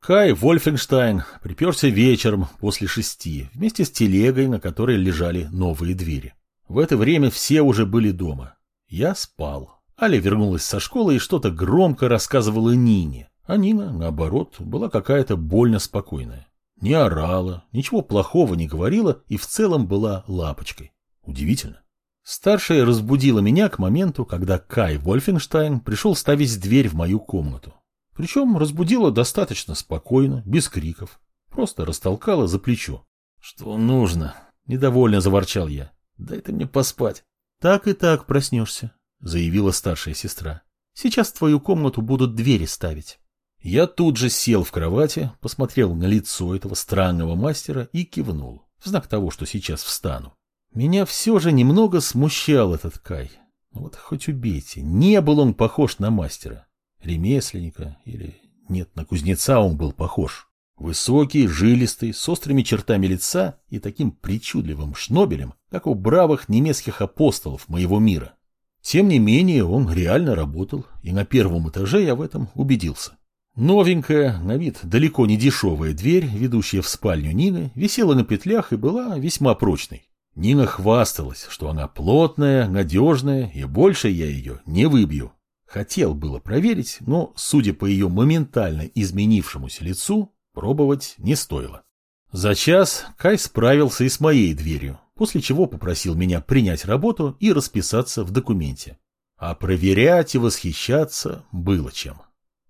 Кай Вольфенштайн приперся вечером после шести вместе с телегой, на которой лежали новые двери. В это время все уже были дома. Я спал. Аля вернулась со школы и что-то громко рассказывала Нине, а Нина, наоборот, была какая-то больно спокойная. Не орала, ничего плохого не говорила и в целом была лапочкой. Удивительно. Старшая разбудила меня к моменту, когда Кай Вольфенштайн пришел ставить дверь в мою комнату. Причем разбудила достаточно спокойно, без криков. Просто растолкала за плечо. «Что нужно?» – недовольно заворчал я. «Дай ты мне поспать». «Так и так проснешься», – заявила старшая сестра. «Сейчас в твою комнату будут двери ставить». Я тут же сел в кровати, посмотрел на лицо этого странного мастера и кивнул, в знак того, что сейчас встану. Меня все же немного смущал этот Кай. Вот хоть убейте, не был он похож на мастера ремесленника или... Нет, на кузнеца он был похож. Высокий, жилистый, с острыми чертами лица и таким причудливым шнобелем, как у бравых немецких апостолов моего мира. Тем не менее, он реально работал, и на первом этаже я в этом убедился. Новенькая, на вид далеко не дешевая дверь, ведущая в спальню Нины, висела на петлях и была весьма прочной. Нина хвасталась, что она плотная, надежная, и больше я ее не выбью. Хотел было проверить, но, судя по ее моментально изменившемуся лицу, пробовать не стоило. За час Кай справился и с моей дверью, после чего попросил меня принять работу и расписаться в документе. А проверять и восхищаться было чем.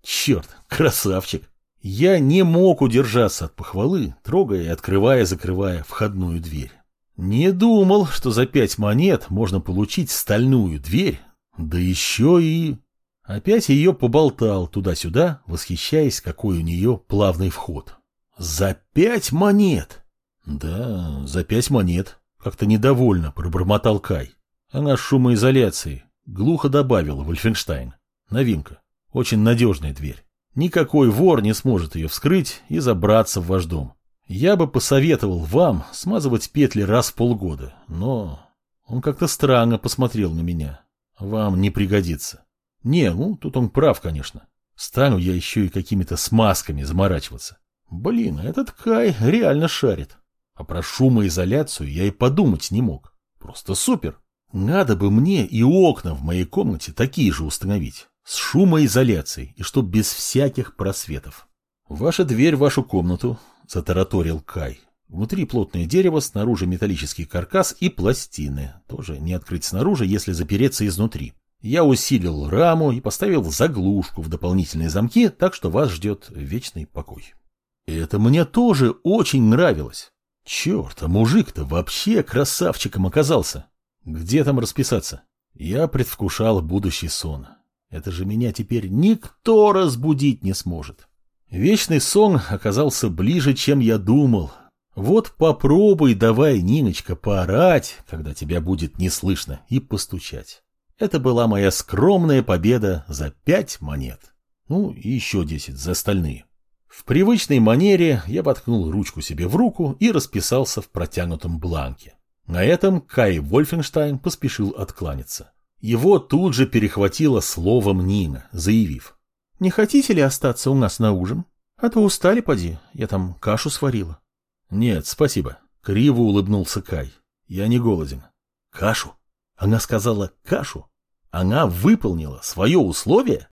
Черт, красавчик! Я не мог удержаться от похвалы, трогая и открывая-закрывая входную дверь. Не думал, что за пять монет можно получить стальную дверь, да еще и... Опять ее поболтал туда-сюда, восхищаясь, какой у нее плавный вход. За пять монет! Да, за пять монет. Как-то недовольно пробормотал Кай. Она шумоизоляции. Глухо добавила Вольфенштайн. Новинка. Очень надежная дверь. Никакой вор не сможет ее вскрыть и забраться в ваш дом. Я бы посоветовал вам смазывать петли раз в полгода, но... Он как-то странно посмотрел на меня. Вам не пригодится. Не, ну, тут он прав, конечно. Стану я еще и какими-то смазками заморачиваться. Блин, этот Кай реально шарит. А про шумоизоляцию я и подумать не мог. Просто супер. Надо бы мне и окна в моей комнате такие же установить. С шумоизоляцией и чтоб без всяких просветов. Ваша дверь в вашу комнату, затараторил Кай. Внутри плотное дерево, снаружи металлический каркас и пластины. Тоже не открыть снаружи, если запереться изнутри. Я усилил раму и поставил заглушку в дополнительные замки, так что вас ждет вечный покой. Это мне тоже очень нравилось. Черт, а мужик-то вообще красавчиком оказался. Где там расписаться? Я предвкушал будущий сон. Это же меня теперь никто разбудить не сможет. Вечный сон оказался ближе, чем я думал. Вот попробуй давай, Ниночка, поорать, когда тебя будет не слышно, и постучать. Это была моя скромная победа за пять монет. Ну, и еще десять за остальные. В привычной манере я воткнул ручку себе в руку и расписался в протянутом бланке. На этом Кай Вольфенштайн поспешил откланяться. Его тут же перехватило словом Нина, заявив. «Не хотите ли остаться у нас на ужин? А то устали, поди, я там кашу сварила». «Нет, спасибо», — криво улыбнулся Кай. «Я не голоден». «Кашу?» Она сказала «кашу». Она выполнила свое условие?